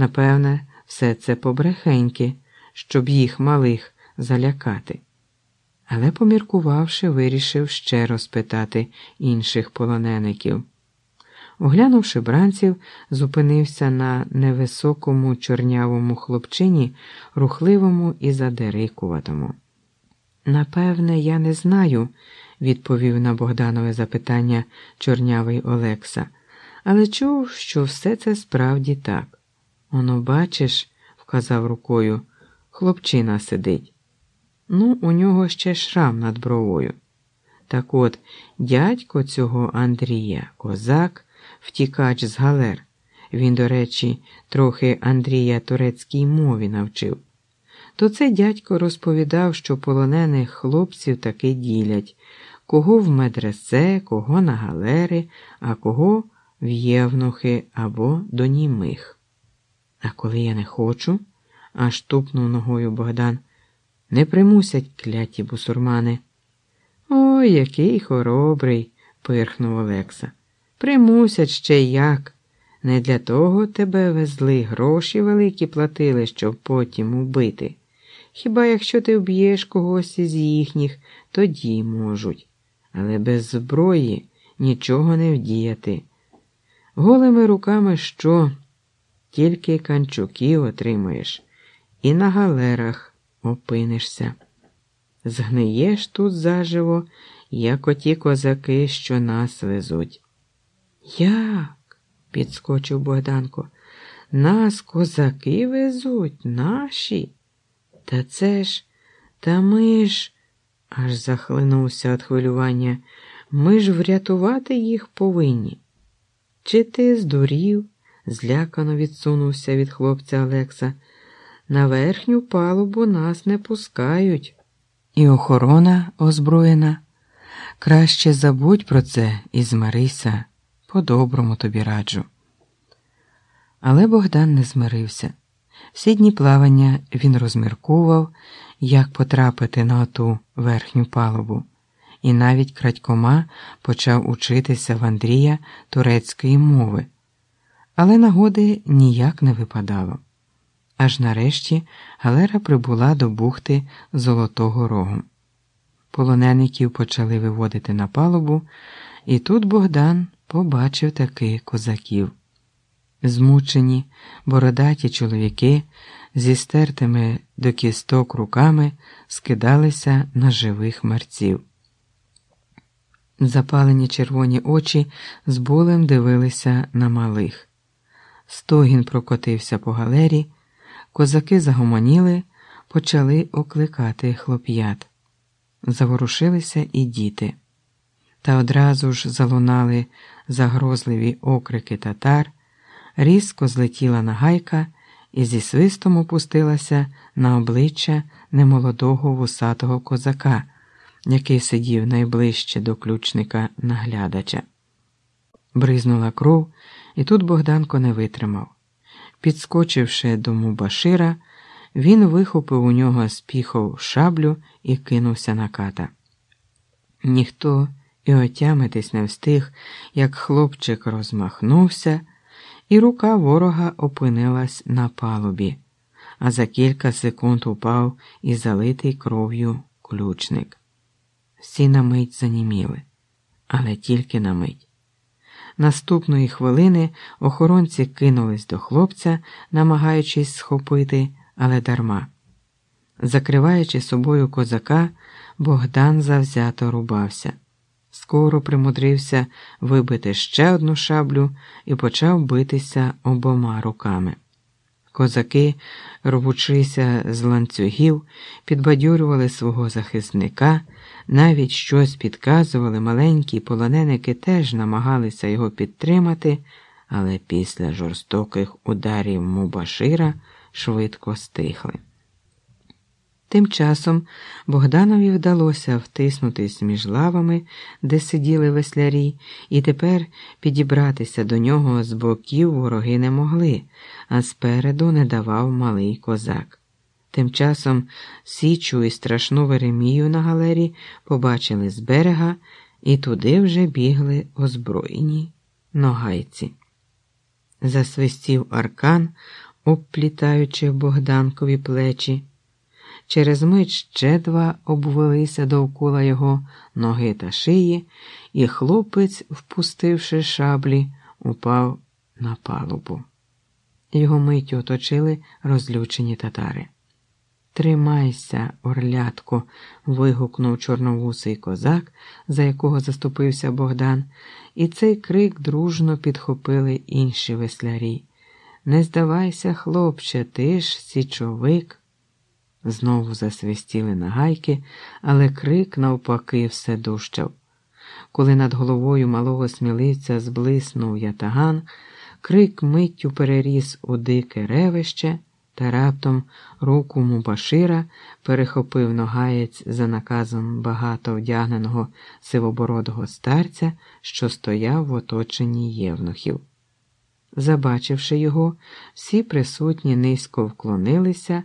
Напевне, все це побрехеньки, щоб їх малих залякати. Але, поміркувавши, вирішив ще розпитати інших полонеників. Оглянувши бранців, зупинився на невисокому чорнявому хлопчині, рухливому і задерикуватому. Напевне, я не знаю, відповів на Богданове запитання чорнявий Олекса, але чув, що все це справді так. Оно, бачиш, вказав рукою, хлопчина сидить. Ну, у нього ще шрам над бровою. Так от, дядько цього Андрія, козак, втікач з галер. Він, до речі, трохи Андрія турецькій мові навчив. То це дядько розповідав, що полонених хлопців таки ділять, кого в медресе, кого на галери, а кого в євнухи або до німих. А коли я не хочу, аж тупнув ногою Богдан, не примусять кляті бусурмани. Ой, який хоробрий, пирхнув Олекса. Примусять ще як. Не для того тебе везли, гроші великі платили, щоб потім убити. Хіба якщо ти вб'єш когось із їхніх, тоді можуть. Але без зброї нічого не вдіяти. Голими руками що? Тільки канчуки отримаєш, і на галерах опинишся. Згниєш тут заживо, як оті козаки, що нас везуть. Як? підскочив Богданко. Нас козаки везуть, наші. Та це ж, та ми ж, аж захлинувся від хвилювання, ми ж врятувати їх повинні. Чи ти здурів? Злякано відсунувся від хлопця Олекса. На верхню палубу нас не пускають. І охорона озброєна. Краще забудь про це і змирися, по-доброму тобі раджу. Але Богдан не змирився. Всі дні плавання він розмірковував, як потрапити на оту верхню палубу, і навіть крадькома почав учитися в Андрія турецької мови, але нагоди ніяк не випадало. Аж нарешті галера прибула до бухти Золотого Рогу. Полонеників почали виводити на палубу, і тут Богдан побачив таки козаків. Змучені, бородаті чоловіки зі стертими до кісток руками скидалися на живих мерців. Запалені червоні очі з болем дивилися на малих. Стогін прокотився по галері, козаки загомоніли, почали окликати хлоп'ят. Заворушилися і діти. Та одразу ж залунали загрозливі окрики татар різко злетіла нагайка і зі свистом опустилася на обличчя немолодого вусатого козака, який сидів найближче до ключника наглядача. Бризнула кров, і тут Богданко не витримав. Підскочивши до Мубашира, він вихопив у нього з піхов шаблю і кинувся на ката. Ніхто і отямитись не встиг, як хлопчик розмахнувся і рука ворога опинилась на палубі, а за кілька секунд упав і залитий кров'ю ключник. Всі на мить заніміли, але тільки на мить. Наступної хвилини охоронці кинулись до хлопця, намагаючись схопити, але дарма. Закриваючи собою козака, Богдан завзято рубався скоро примудрився вибити ще одну шаблю і почав битися обома руками. Козаки, рвучися з ланцюгів, підбадьорювали свого захисника, навіть щось підказували, маленькі полоненики теж намагалися його підтримати, але після жорстоких ударів Мубашира швидко стихли. Тим часом Богданові вдалося втиснутись між лавами, де сиділи веслярі, і тепер підібратися до нього з боків вороги не могли, а спереду не давав малий козак. Тим часом Січу і страшну Веремію на галері побачили з берега, і туди вже бігли озброєні ногайці. Засвистів аркан, обплітаючи Богданкові плечі. Через мить ще два обвелися довкола його ноги та шиї, і хлопець, впустивши шаблі, упав на палубу. Його миттю оточили розлючені татари. Тримайся, орлятко. вигукнув чорновусий козак, за якого заступився Богдан, і цей крик дружно підхопили інші веслярі. Не здавайся, хлопче, ти ж січовик. Знову засвистіли нагайки, але крик, навпаки, все дужчав. Коли над головою малого сміливця зблиснув ятаган, крик миттю переріс у дике ревище, та раптом руку Мубашира перехопив ногаєць за наказом багато вдягненого сивобородого старця, що стояв в оточенні євнухів. Забачивши його, всі присутні низько вклонилися